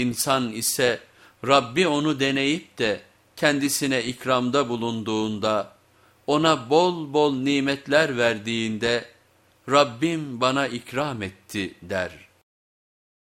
İnsan ise Rabbi onu deneyip de kendisine ikramda bulunduğunda, ona bol bol nimetler verdiğinde Rabbim bana ikram etti der.''